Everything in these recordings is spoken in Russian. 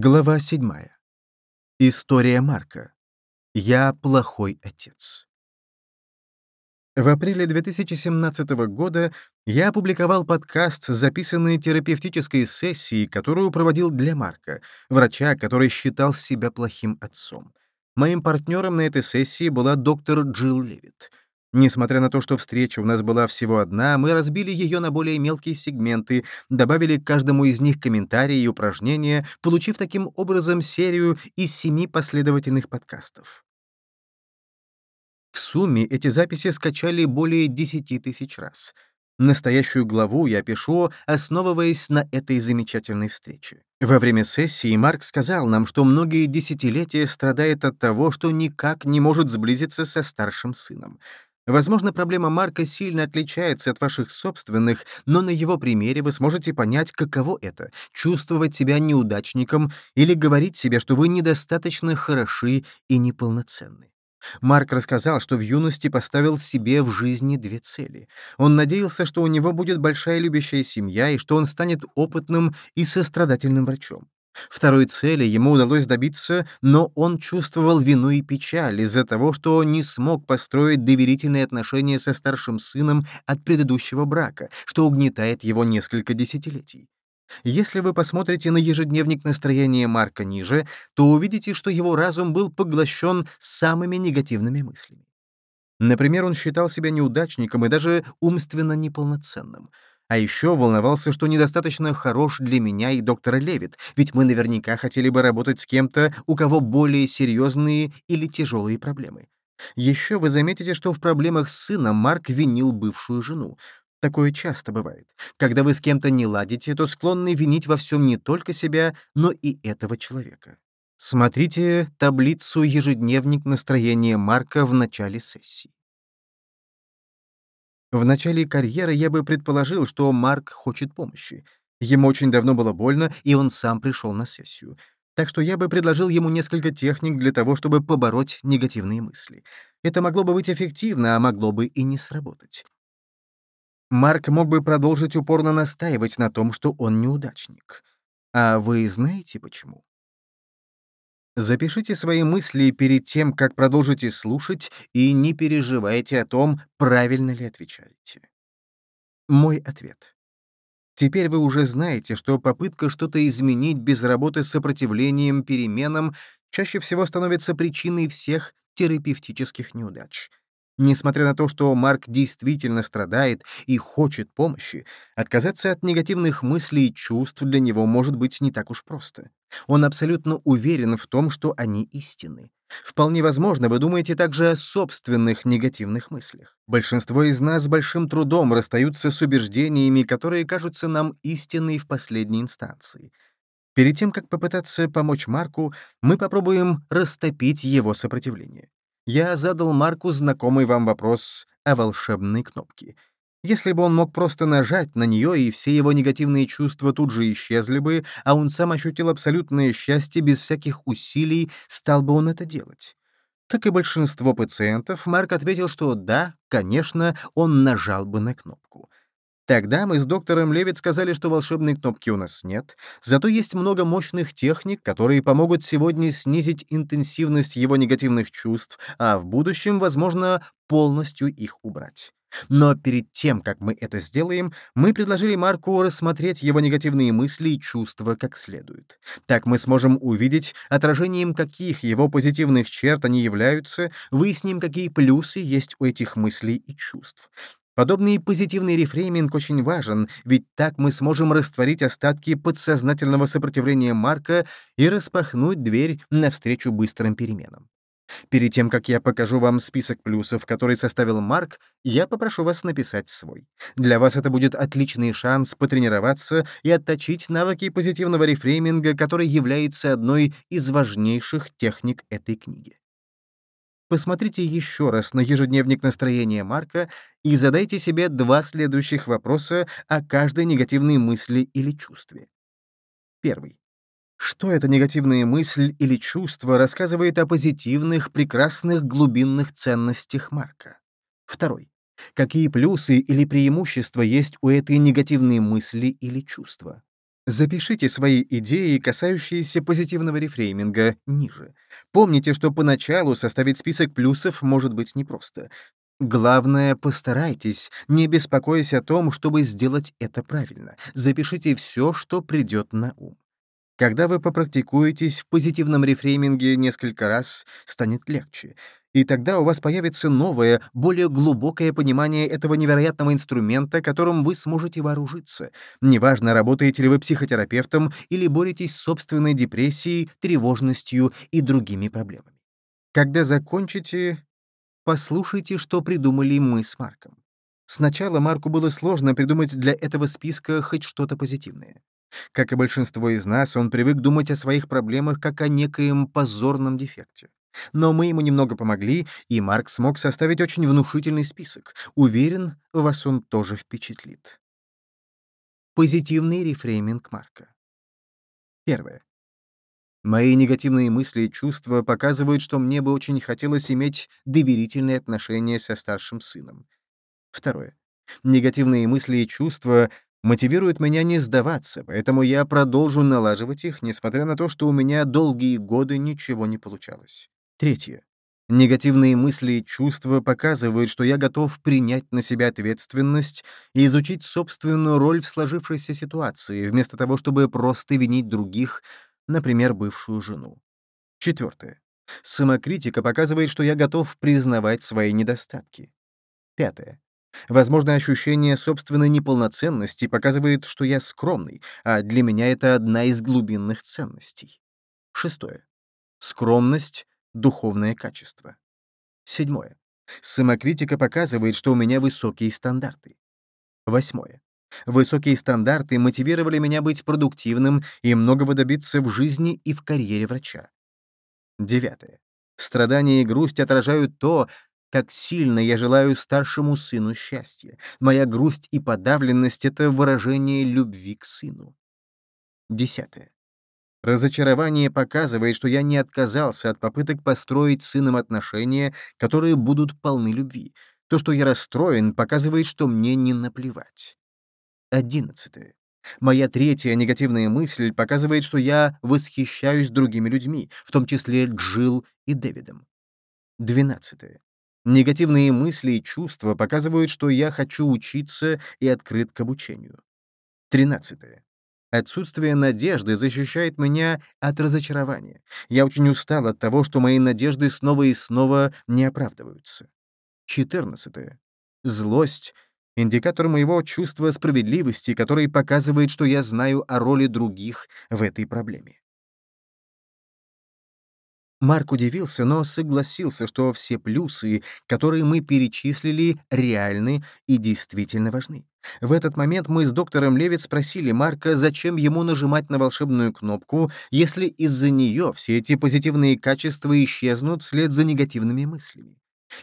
Глава 7. История Марка. Я плохой отец. В апреле 2017 года я опубликовал подкаст, записанный терапевтической сессией, которую проводил для Марка, врача, который считал себя плохим отцом. Моим партнером на этой сессии была доктор Джилл Левит — Несмотря на то, что встреча у нас была всего одна, мы разбили ее на более мелкие сегменты, добавили к каждому из них комментарии и упражнения, получив таким образом серию из семи последовательных подкастов. В сумме эти записи скачали более 10 тысяч раз. Настоящую главу я пишу, основываясь на этой замечательной встрече. Во время сессии Марк сказал нам, что многие десятилетия страдает от того, что никак не может сблизиться со старшим сыном. Возможно, проблема Марка сильно отличается от ваших собственных, но на его примере вы сможете понять, каково это — чувствовать себя неудачником или говорить себе, что вы недостаточно хороши и неполноценны. Марк рассказал, что в юности поставил себе в жизни две цели. Он надеялся, что у него будет большая любящая семья и что он станет опытным и сострадательным врачом. Второй цели ему удалось добиться, но он чувствовал вину и печаль из-за того, что не смог построить доверительные отношения со старшим сыном от предыдущего брака, что угнетает его несколько десятилетий. Если вы посмотрите на ежедневник настроения Марка ниже, то увидите, что его разум был поглощен самыми негативными мыслями. Например, он считал себя неудачником и даже умственно неполноценным — а еще волновался, что недостаточно хорош для меня и доктора Левит, ведь мы наверняка хотели бы работать с кем-то, у кого более серьезные или тяжелые проблемы. Еще вы заметите, что в проблемах с сыном Марк винил бывшую жену. Такое часто бывает. Когда вы с кем-то не ладите, то склонны винить во всем не только себя, но и этого человека. Смотрите таблицу «Ежедневник настроения Марка» в начале сессии. В начале карьеры я бы предположил, что Марк хочет помощи. Ему очень давно было больно, и он сам пришел на сессию. Так что я бы предложил ему несколько техник для того, чтобы побороть негативные мысли. Это могло бы быть эффективно, а могло бы и не сработать. Марк мог бы продолжить упорно настаивать на том, что он неудачник. А вы знаете почему? Запишите свои мысли перед тем, как продолжите слушать, и не переживайте о том, правильно ли отвечаете. Мой ответ. Теперь вы уже знаете, что попытка что-то изменить без работы с сопротивлением переменам чаще всего становится причиной всех терапевтических неудач. Несмотря на то, что Марк действительно страдает и хочет помощи, отказаться от негативных мыслей и чувств для него может быть не так уж просто. Он абсолютно уверен в том, что они истинны. Вполне возможно, вы думаете также о собственных негативных мыслях. Большинство из нас с большим трудом расстаются с убеждениями, которые кажутся нам истинной в последней инстанции. Перед тем, как попытаться помочь Марку, мы попробуем растопить его сопротивление я задал Марку знакомый вам вопрос о волшебной кнопке. Если бы он мог просто нажать на нее, и все его негативные чувства тут же исчезли бы, а он сам ощутил абсолютное счастье без всяких усилий, стал бы он это делать? Как и большинство пациентов, Марк ответил, что да, конечно, он нажал бы на кнопку. Тогда мы с доктором Левит сказали, что волшебной кнопки у нас нет, зато есть много мощных техник, которые помогут сегодня снизить интенсивность его негативных чувств, а в будущем, возможно, полностью их убрать. Но перед тем, как мы это сделаем, мы предложили Марку рассмотреть его негативные мысли и чувства как следует. Так мы сможем увидеть, отражением каких его позитивных черт они являются, выясним, какие плюсы есть у этих мыслей и чувств. Подобный позитивный рефрейминг очень важен, ведь так мы сможем растворить остатки подсознательного сопротивления Марка и распахнуть дверь навстречу быстрым переменам. Перед тем, как я покажу вам список плюсов, который составил Марк, я попрошу вас написать свой. Для вас это будет отличный шанс потренироваться и отточить навыки позитивного рефрейминга, который является одной из важнейших техник этой книги. Посмотрите еще раз на ежедневник настроения Марка и задайте себе два следующих вопроса о каждой негативной мысли или чувстве. Первый. Что эта негативная мысль или чувство рассказывает о позитивных, прекрасных глубинных ценностях Марка? Второй. Какие плюсы или преимущества есть у этой негативной мысли или чувства? Запишите свои идеи, касающиеся позитивного рефрейминга, ниже. Помните, что поначалу составить список плюсов может быть непросто. Главное, постарайтесь, не беспокоясь о том, чтобы сделать это правильно. Запишите все, что придет на ум. Когда вы попрактикуетесь в позитивном рефрейминге несколько раз, станет легче. И тогда у вас появится новое, более глубокое понимание этого невероятного инструмента, которым вы сможете вооружиться. Неважно, работаете ли вы психотерапевтом или боретесь с собственной депрессией, тревожностью и другими проблемами. Когда закончите, послушайте, что придумали мы с Марком. Сначала Марку было сложно придумать для этого списка хоть что-то позитивное. Как и большинство из нас, он привык думать о своих проблемах как о некоем позорном дефекте. Но мы ему немного помогли, и Марк смог составить очень внушительный список. Уверен, вас он тоже впечатлит. Позитивный рефрейминг Марка. Первое. Мои негативные мысли и чувства показывают, что мне бы очень хотелось иметь доверительные отношения со старшим сыном. Второе. Негативные мысли и чувства мотивирует меня не сдаваться, поэтому я продолжу налаживать их, несмотря на то, что у меня долгие годы ничего не получалось. Третье. Негативные мысли и чувства показывают, что я готов принять на себя ответственность и изучить собственную роль в сложившейся ситуации, вместо того, чтобы просто винить других, например, бывшую жену. Четвертое. Самокритика показывает, что я готов признавать свои недостатки. Пятое. Возможно, ощущение собственной неполноценности показывает, что я скромный, а для меня это одна из глубинных ценностей. Шестое. Скромность — духовное качество. Седьмое. Самокритика показывает, что у меня высокие стандарты. Восьмое. Высокие стандарты мотивировали меня быть продуктивным и многого добиться в жизни и в карьере врача. Девятое. Страдания и грусть отражают то, как сильно я желаю старшему сыну счастья. Моя грусть и подавленность — это выражение любви к сыну. Десятое. Разочарование показывает, что я не отказался от попыток построить с сыном отношения, которые будут полны любви. То, что я расстроен, показывает, что мне не наплевать. Одиннадцатое. Моя третья негативная мысль показывает, что я восхищаюсь другими людьми, в том числе Джилл и Дэвидом. Двенадцатое. Негативные мысли и чувства показывают, что я хочу учиться и открыт к обучению. 13. Отсутствие надежды защищает меня от разочарования. Я очень устал от того, что мои надежды снова и снова не оправдываются. 14. Злость — индикатор моего чувства справедливости, который показывает, что я знаю о роли других в этой проблеме. Марк удивился, но согласился, что все плюсы, которые мы перечислили, реальны и действительно важны. В этот момент мы с доктором Левит спросили Марка, зачем ему нажимать на волшебную кнопку, если из-за нее все эти позитивные качества исчезнут вслед за негативными мыслями.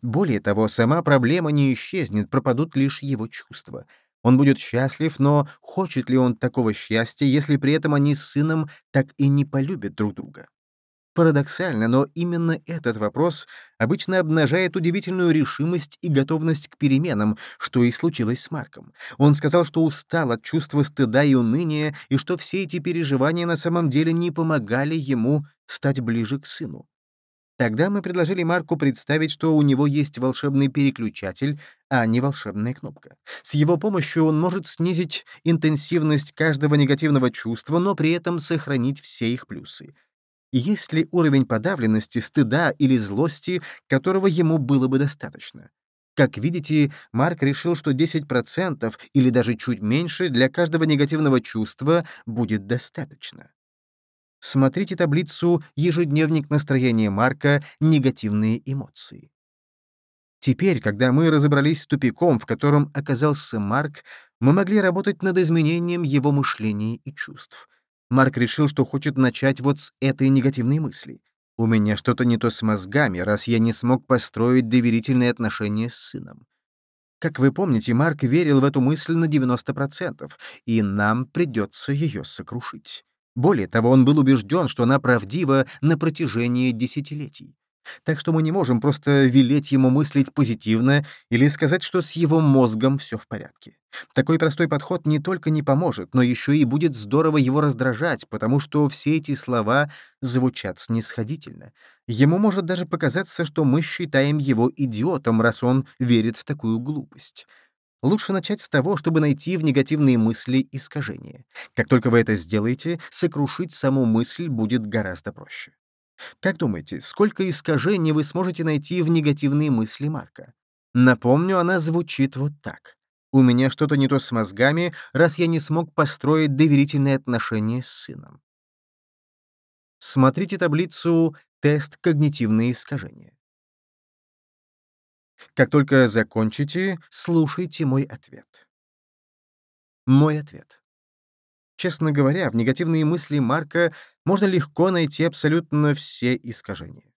Более того, сама проблема не исчезнет, пропадут лишь его чувства. Он будет счастлив, но хочет ли он такого счастья, если при этом они с сыном так и не полюбят друг друга? Парадоксально, но именно этот вопрос обычно обнажает удивительную решимость и готовность к переменам, что и случилось с Марком. Он сказал, что устал от чувства стыда и уныния, и что все эти переживания на самом деле не помогали ему стать ближе к сыну. Тогда мы предложили Марку представить, что у него есть волшебный переключатель, а не волшебная кнопка. С его помощью он может снизить интенсивность каждого негативного чувства, но при этом сохранить все их плюсы есть ли уровень подавленности, стыда или злости, которого ему было бы достаточно. Как видите, Марк решил, что 10% или даже чуть меньше для каждого негативного чувства будет достаточно. Смотрите таблицу «Ежедневник настроения Марка. Негативные эмоции». Теперь, когда мы разобрались с тупиком, в котором оказался Марк, мы могли работать над изменением его мышления и чувств. Марк решил, что хочет начать вот с этой негативной мысли. «У меня что-то не то с мозгами, раз я не смог построить доверительные отношения с сыном». Как вы помните, Марк верил в эту мысль на 90%, и нам придется ее сокрушить. Более того, он был убежден, что она правдива на протяжении десятилетий. Так что мы не можем просто велеть ему мыслить позитивно или сказать, что с его мозгом все в порядке. Такой простой подход не только не поможет, но еще и будет здорово его раздражать, потому что все эти слова звучат снисходительно. Ему может даже показаться, что мы считаем его идиотом, раз он верит в такую глупость. Лучше начать с того, чтобы найти в негативные мысли искажения. Как только вы это сделаете, сокрушить саму мысль будет гораздо проще. Как думаете, сколько искажений вы сможете найти в негативные мысли Марка? Напомню, она звучит вот так. «У меня что-то не то с мозгами, раз я не смог построить доверительные отношения с сыном». Смотрите таблицу «Тест когнитивные искажения». Как только закончите, слушайте мой ответ. Мой ответ. Честно говоря, в негативные мысли Марка можно легко найти абсолютно все искажения.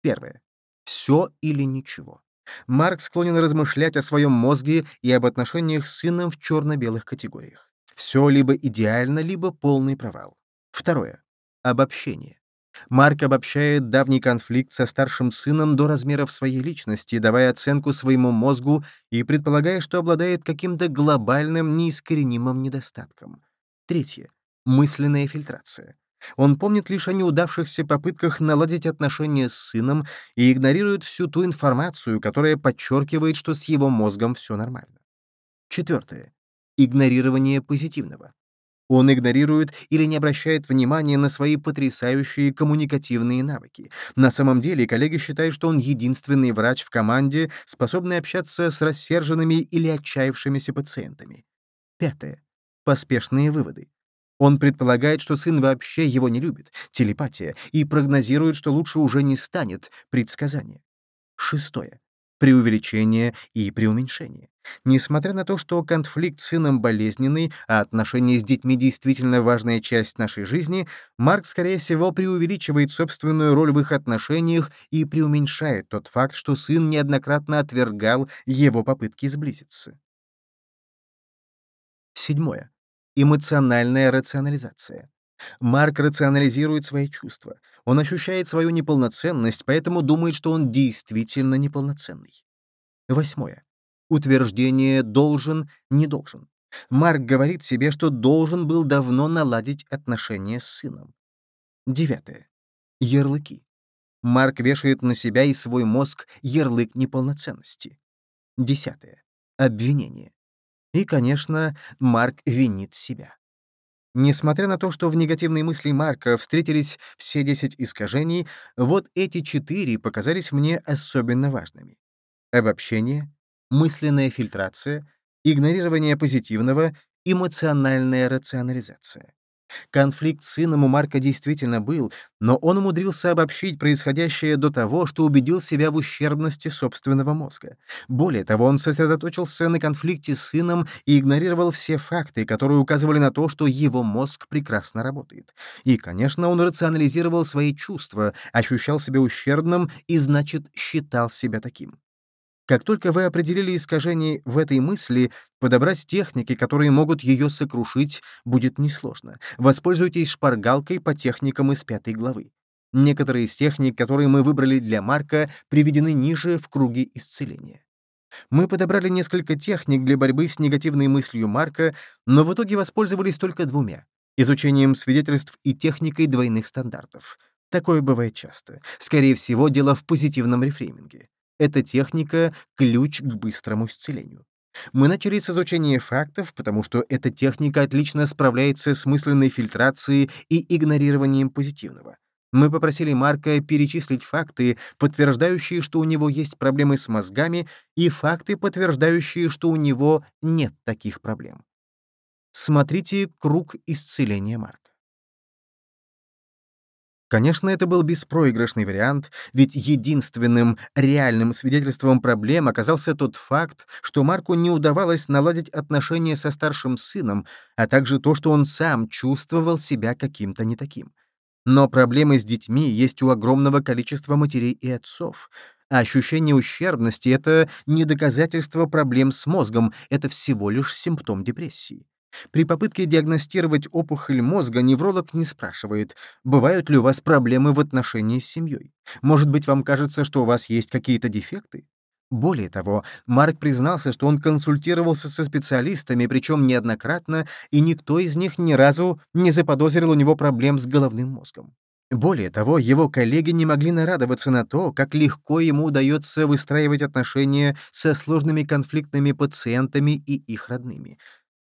Первое. Все или ничего. Марк склонен размышлять о своем мозге и об отношениях с сыном в черно-белых категориях. Все либо идеально, либо полный провал. Второе. Обобщение. Марк обобщает давний конфликт со старшим сыном до размеров своей личности, давая оценку своему мозгу и предполагая, что обладает каким-то глобальным, неискоренимым недостатком. Третье. Мысленная фильтрация. Он помнит лишь о неудавшихся попытках наладить отношения с сыном и игнорирует всю ту информацию, которая подчеркивает, что с его мозгом все нормально. Четвертое. Игнорирование позитивного. Он игнорирует или не обращает внимания на свои потрясающие коммуникативные навыки. На самом деле коллеги считают, что он единственный врач в команде, способный общаться с рассерженными или отчаявшимися пациентами. Пятое. Поспешные выводы. Он предполагает, что сын вообще его не любит, телепатия, и прогнозирует, что лучше уже не станет, предсказание. Шестое преувеличение и преуменьшение. Несмотря на то, что конфликт с сыном болезненный, а отношения с детьми действительно важная часть нашей жизни, Марк, скорее всего, преувеличивает собственную роль в их отношениях и преуменьшает тот факт, что сын неоднократно отвергал его попытки сблизиться. Седьмое. Эмоциональная рационализация. Марк рационализирует свои чувства. Он ощущает свою неполноценность, поэтому думает, что он действительно неполноценный. Восьмое. Утверждение «должен», «не должен». Марк говорит себе, что должен был давно наладить отношения с сыном. Девятое. Ярлыки. Марк вешает на себя и свой мозг ярлык неполноценности. Десятое. Обвинение. И, конечно, Марк винит себя. Несмотря на то, что в негативной мысли Марка встретились все 10 искажений, вот эти четыре показались мне особенно важными. Обобщение, мысленная фильтрация, игнорирование позитивного, эмоциональная рационализация. Конфликт с сыном у Марка действительно был, но он умудрился обобщить происходящее до того, что убедил себя в ущербности собственного мозга. Более того, он сосредоточился на конфликте с сыном и игнорировал все факты, которые указывали на то, что его мозг прекрасно работает. И, конечно, он рационализировал свои чувства, ощущал себя ущербным и, значит, считал себя таким. Как только вы определили искажение в этой мысли, подобрать техники, которые могут ее сокрушить, будет несложно. Воспользуйтесь шпаргалкой по техникам из пятой главы. Некоторые из техник, которые мы выбрали для Марка, приведены ниже в круге исцеления. Мы подобрали несколько техник для борьбы с негативной мыслью Марка, но в итоге воспользовались только двумя — изучением свидетельств и техникой двойных стандартов. Такое бывает часто. Скорее всего, дело в позитивном рефрейминге. Эта техника — ключ к быстрому исцелению. Мы начали с изучения фактов, потому что эта техника отлично справляется с мысленной фильтрацией и игнорированием позитивного. Мы попросили Марка перечислить факты, подтверждающие, что у него есть проблемы с мозгами, и факты, подтверждающие, что у него нет таких проблем. Смотрите «Круг исцеления Марка». Конечно, это был беспроигрышный вариант, ведь единственным реальным свидетельством проблем оказался тот факт, что Марку не удавалось наладить отношения со старшим сыном, а также то, что он сам чувствовал себя каким-то не таким. Но проблемы с детьми есть у огромного количества матерей и отцов. А ощущение ущербности — это не доказательство проблем с мозгом, это всего лишь симптом депрессии. При попытке диагностировать опухоль мозга невролог не спрашивает, бывают ли у вас проблемы в отношении с семьей. Может быть, вам кажется, что у вас есть какие-то дефекты? Более того, Марк признался, что он консультировался со специалистами, причем неоднократно, и никто из них ни разу не заподозрил у него проблем с головным мозгом. Более того, его коллеги не могли нарадоваться на то, как легко ему удается выстраивать отношения со сложными конфликтными пациентами и их родными.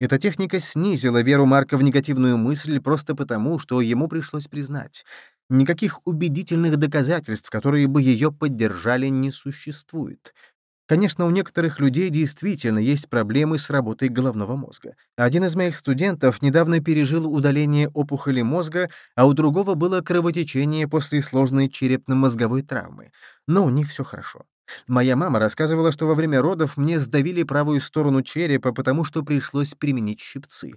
Эта техника снизила веру Марка в негативную мысль просто потому, что ему пришлось признать. Никаких убедительных доказательств, которые бы ее поддержали, не существует. Конечно, у некоторых людей действительно есть проблемы с работой головного мозга. Один из моих студентов недавно пережил удаление опухоли мозга, а у другого было кровотечение после сложной черепно-мозговой травмы. Но у них все хорошо. Моя мама рассказывала, что во время родов мне сдавили правую сторону черепа, потому что пришлось применить щипцы.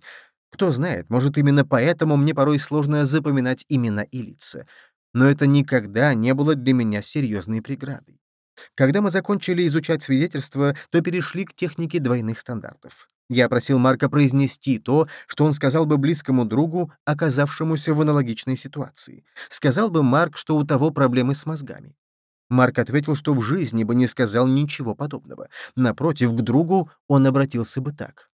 Кто знает, может, именно поэтому мне порой сложно запоминать имена и лица. Но это никогда не было для меня серьезной преградой. Когда мы закончили изучать свидетельства, то перешли к технике двойных стандартов. Я просил Марка произнести то, что он сказал бы близкому другу, оказавшемуся в аналогичной ситуации. Сказал бы Марк, что у того проблемы с мозгами. Марк ответил, что в жизни бы не сказал ничего подобного. Напротив, к другу он обратился бы так.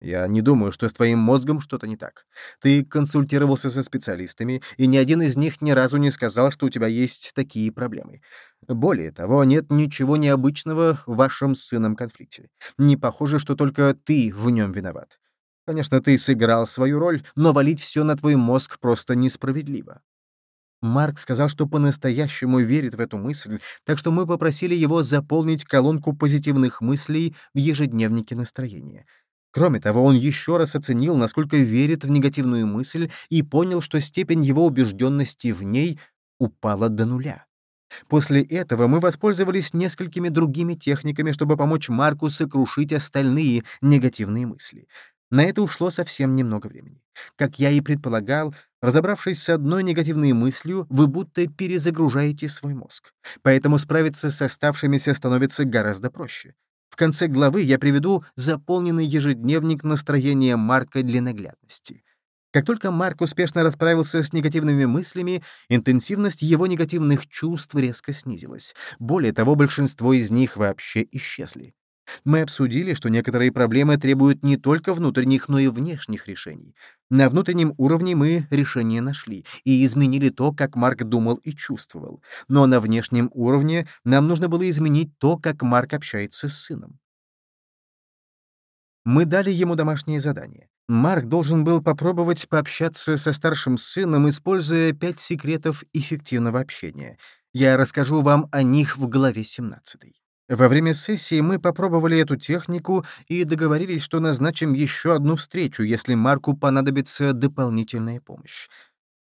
Я не думаю, что с твоим мозгом что-то не так. Ты консультировался со специалистами, и ни один из них ни разу не сказал, что у тебя есть такие проблемы. Более того, нет ничего необычного в вашем с сыном конфликте. Не похоже, что только ты в нем виноват. Конечно, ты сыграл свою роль, но валить все на твой мозг просто несправедливо. Марк сказал, что по-настоящему верит в эту мысль, так что мы попросили его заполнить колонку позитивных мыслей в ежедневнике настроения — Кроме того, он еще раз оценил, насколько верит в негативную мысль и понял, что степень его убежденности в ней упала до нуля. После этого мы воспользовались несколькими другими техниками, чтобы помочь Марку сокрушить остальные негативные мысли. На это ушло совсем немного времени. Как я и предполагал, разобравшись с одной негативной мыслью, вы будто перезагружаете свой мозг. Поэтому справиться с оставшимися становится гораздо проще. В конце главы я приведу заполненный ежедневник настроения Марка для наглядности. Как только Марк успешно расправился с негативными мыслями, интенсивность его негативных чувств резко снизилась. Более того, большинство из них вообще исчезли. Мы обсудили, что некоторые проблемы требуют не только внутренних, но и внешних решений. На внутреннем уровне мы решение нашли и изменили то, как Марк думал и чувствовал. Но на внешнем уровне нам нужно было изменить то, как Марк общается с сыном. Мы дали ему домашнее задание. Марк должен был попробовать пообщаться со старшим сыном, используя пять секретов эффективного общения. Я расскажу вам о них в главе 17. Во время сессии мы попробовали эту технику и договорились, что назначим еще одну встречу, если Марку понадобится дополнительная помощь.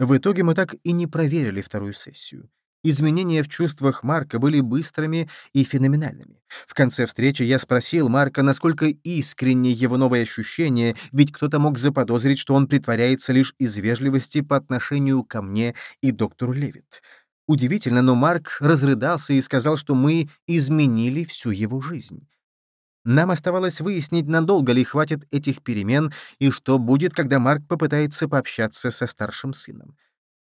В итоге мы так и не проверили вторую сессию. Изменения в чувствах Марка были быстрыми и феноменальными. В конце встречи я спросил Марка, насколько искренне его новые ощущения, ведь кто-то мог заподозрить, что он притворяется лишь из вежливости по отношению ко мне и доктору Левит. Удивительно, но Марк разрыдался и сказал, что мы изменили всю его жизнь. Нам оставалось выяснить, надолго ли хватит этих перемен и что будет, когда Марк попытается пообщаться со старшим сыном.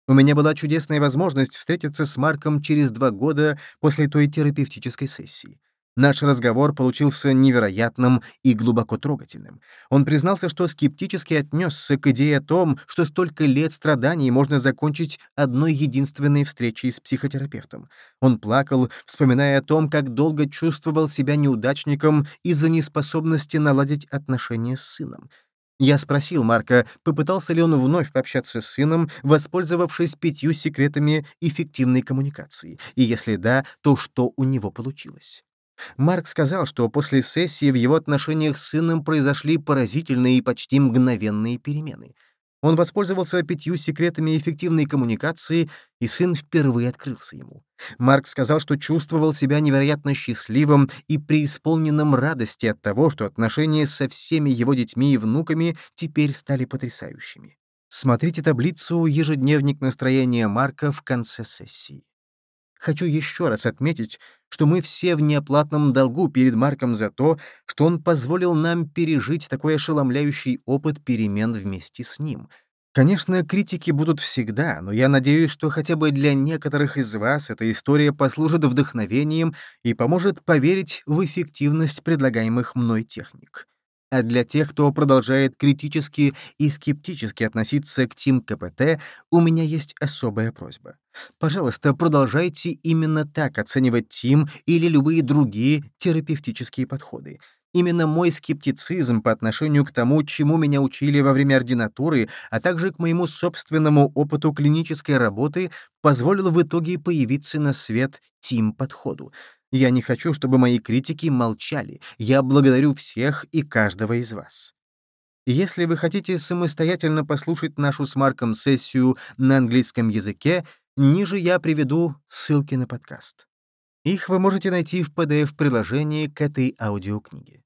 У меня была чудесная возможность встретиться с Марком через два года после той терапевтической сессии. Наш разговор получился невероятным и глубоко трогательным. Он признался, что скептически отнесся к идее о том, что столько лет страданий можно закончить одной единственной встречей с психотерапевтом. Он плакал, вспоминая о том, как долго чувствовал себя неудачником из-за неспособности наладить отношения с сыном. Я спросил Марка, попытался ли он вновь пообщаться с сыном, воспользовавшись пятью секретами эффективной коммуникации, и если да, то что у него получилось. Марк сказал, что после сессии в его отношениях с сыном произошли поразительные и почти мгновенные перемены. Он воспользовался пятью секретами эффективной коммуникации, и сын впервые открылся ему. Марк сказал, что чувствовал себя невероятно счастливым и преисполненным радости от того, что отношения со всеми его детьми и внуками теперь стали потрясающими. Смотрите таблицу «Ежедневник настроения Марка» в конце сессии. Хочу еще раз отметить, что мы все в неоплатном долгу перед Марком за то, что он позволил нам пережить такой ошеломляющий опыт перемен вместе с ним. Конечно, критики будут всегда, но я надеюсь, что хотя бы для некоторых из вас эта история послужит вдохновением и поможет поверить в эффективность предлагаемых мной техник. А для тех, кто продолжает критически и скептически относиться к Тим КПТ, у меня есть особая просьба. Пожалуйста, продолжайте именно так оценивать Тим или любые другие терапевтические подходы. Именно мой скептицизм по отношению к тому, чему меня учили во время ординатуры, а также к моему собственному опыту клинической работы, позволил в итоге появиться на свет Тим-подходу. Я не хочу, чтобы мои критики молчали. Я благодарю всех и каждого из вас. Если вы хотите самостоятельно послушать нашу с Марком сессию на английском языке, ниже я приведу ссылки на подкаст. Их вы можете найти в PDF-приложении к этой аудиокниге.